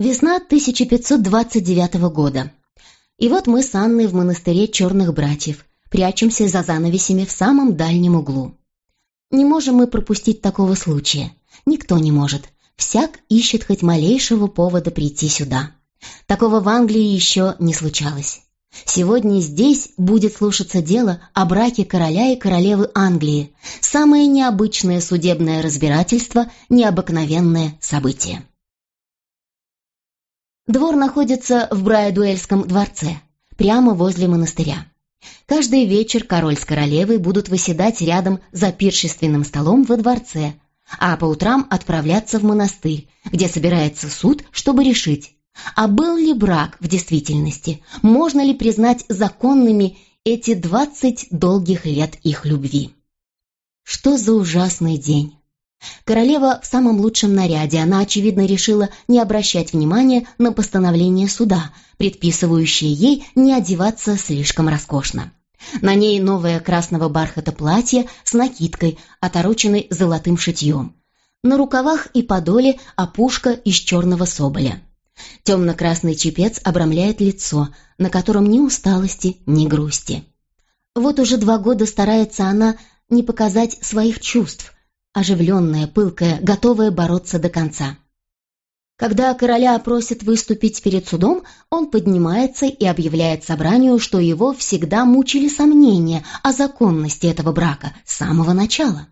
Весна 1529 года. И вот мы с Анной в монастыре черных братьев, прячемся за занавесями в самом дальнем углу. Не можем мы пропустить такого случая. Никто не может. Всяк ищет хоть малейшего повода прийти сюда. Такого в Англии еще не случалось. Сегодня здесь будет слушаться дело о браке короля и королевы Англии. Самое необычное судебное разбирательство, необыкновенное событие. Двор находится в Брайдуэльском дворце, прямо возле монастыря. Каждый вечер король с королевой будут выседать рядом за пиршественным столом во дворце, а по утрам отправляться в монастырь, где собирается суд, чтобы решить, а был ли брак в действительности, можно ли признать законными эти двадцать долгих лет их любви. Что за ужасный день! Королева в самом лучшем наряде, она, очевидно, решила не обращать внимания на постановление суда, предписывающее ей не одеваться слишком роскошно. На ней новое красного бархата платье с накидкой, отороченной золотым шитьем. На рукавах и подоле опушка из черного соболя. Темно-красный чепец обрамляет лицо, на котором ни усталости, ни грусти. Вот уже два года старается она не показать своих чувств, оживленная, пылкая, готовая бороться до конца. Когда короля просят выступить перед судом, он поднимается и объявляет собранию, что его всегда мучили сомнения о законности этого брака с самого начала.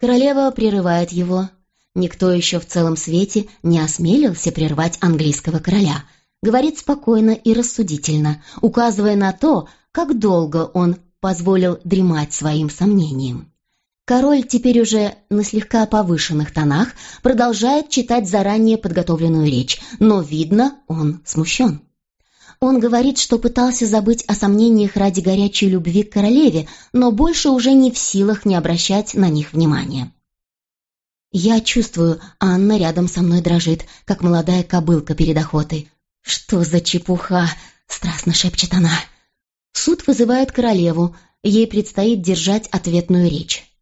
Королева прерывает его. Никто еще в целом свете не осмелился прервать английского короля. Говорит спокойно и рассудительно, указывая на то, как долго он позволил дремать своим сомнениям. Король теперь уже на слегка повышенных тонах продолжает читать заранее подготовленную речь, но, видно, он смущен. Он говорит, что пытался забыть о сомнениях ради горячей любви к королеве, но больше уже не в силах не обращать на них внимания. Я чувствую, Анна рядом со мной дрожит, как молодая кобылка перед охотой. «Что за чепуха?» — страстно шепчет она. Суд вызывает королеву, ей предстоит держать ответную речь.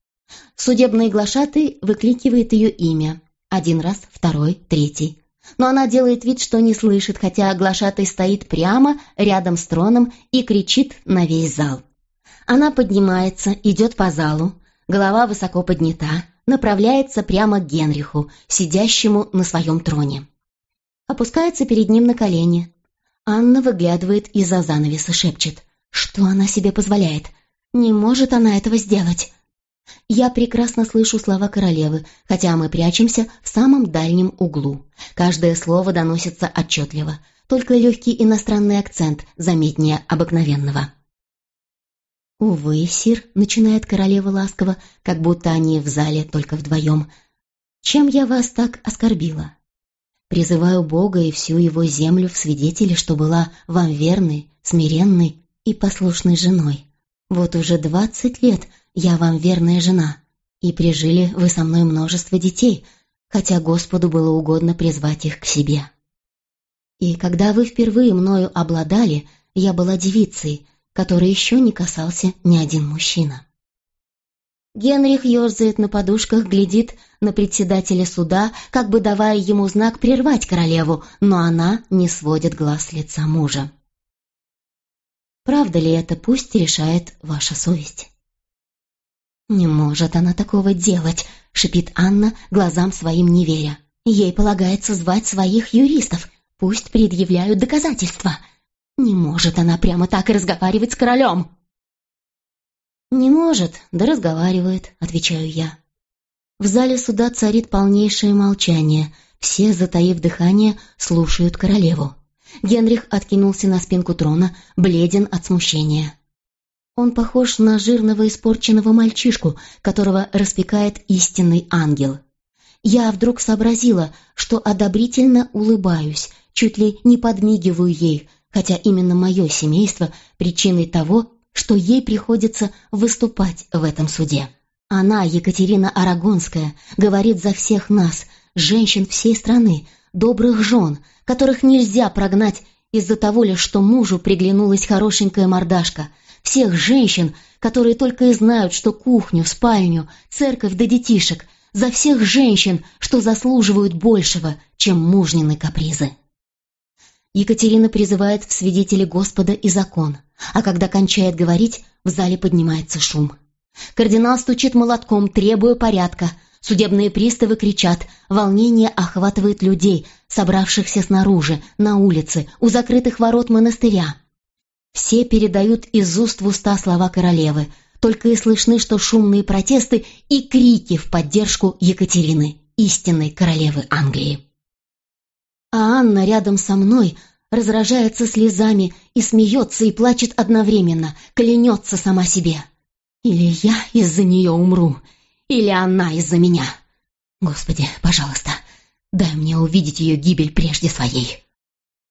Судебный глашатый выкликивает ее имя. Один раз, второй, третий. Но она делает вид, что не слышит, хотя глашатый стоит прямо рядом с троном и кричит на весь зал. Она поднимается, идет по залу, голова высоко поднята, направляется прямо к Генриху, сидящему на своем троне. Опускается перед ним на колени. Анна выглядывает из-за занавеса, шепчет. Что она себе позволяет? Не может она этого сделать. Я прекрасно слышу слова королевы, хотя мы прячемся в самом дальнем углу. Каждое слово доносится отчетливо, только легкий иностранный акцент заметнее обыкновенного. «Увы, сир», — начинает королева ласково, как будто они в зале только вдвоем. «Чем я вас так оскорбила? Призываю Бога и всю его землю в свидетели, что была вам верной, смиренной и послушной женой. Вот уже двадцать лет я вам верная жена, и прижили вы со мной множество детей, хотя Господу было угодно призвать их к себе. И когда вы впервые мною обладали, я была девицей, которой еще не касался ни один мужчина. Генрих ерзает на подушках, глядит на председателя суда, как бы давая ему знак прервать королеву, но она не сводит глаз лица мужа. Правда ли это, пусть решает ваша совесть. «Не может она такого делать», — шипит Анна, глазам своим не веря. «Ей полагается звать своих юристов, пусть предъявляют доказательства. Не может она прямо так и разговаривать с королем». «Не может, да разговаривает», — отвечаю я. В зале суда царит полнейшее молчание. Все, затаив дыхание, слушают королеву. Генрих откинулся на спинку трона, бледен от смущения. Он похож на жирного испорченного мальчишку, которого распекает истинный ангел. Я вдруг сообразила, что одобрительно улыбаюсь, чуть ли не подмигиваю ей, хотя именно мое семейство причиной того, что ей приходится выступать в этом суде. Она, Екатерина Арагонская, говорит за всех нас, женщин всей страны, добрых жен, которых нельзя прогнать из-за того лишь, что мужу приглянулась хорошенькая мордашка – всех женщин, которые только и знают, что кухню, спальню, церковь да детишек, за всех женщин, что заслуживают большего, чем мужнины капризы. Екатерина призывает в свидетели Господа и закон, а когда кончает говорить, в зале поднимается шум. Кардинал стучит молотком, требуя порядка. Судебные приставы кричат, волнение охватывает людей, собравшихся снаружи, на улице, у закрытых ворот монастыря. Все передают из уст в уста слова королевы, только и слышны, что шумные протесты и крики в поддержку Екатерины, истинной королевы Англии. А Анна рядом со мной разражается слезами и смеется и плачет одновременно, клянется сама себе. Или я из-за нее умру, или она из-за меня. Господи, пожалуйста, дай мне увидеть ее гибель прежде своей.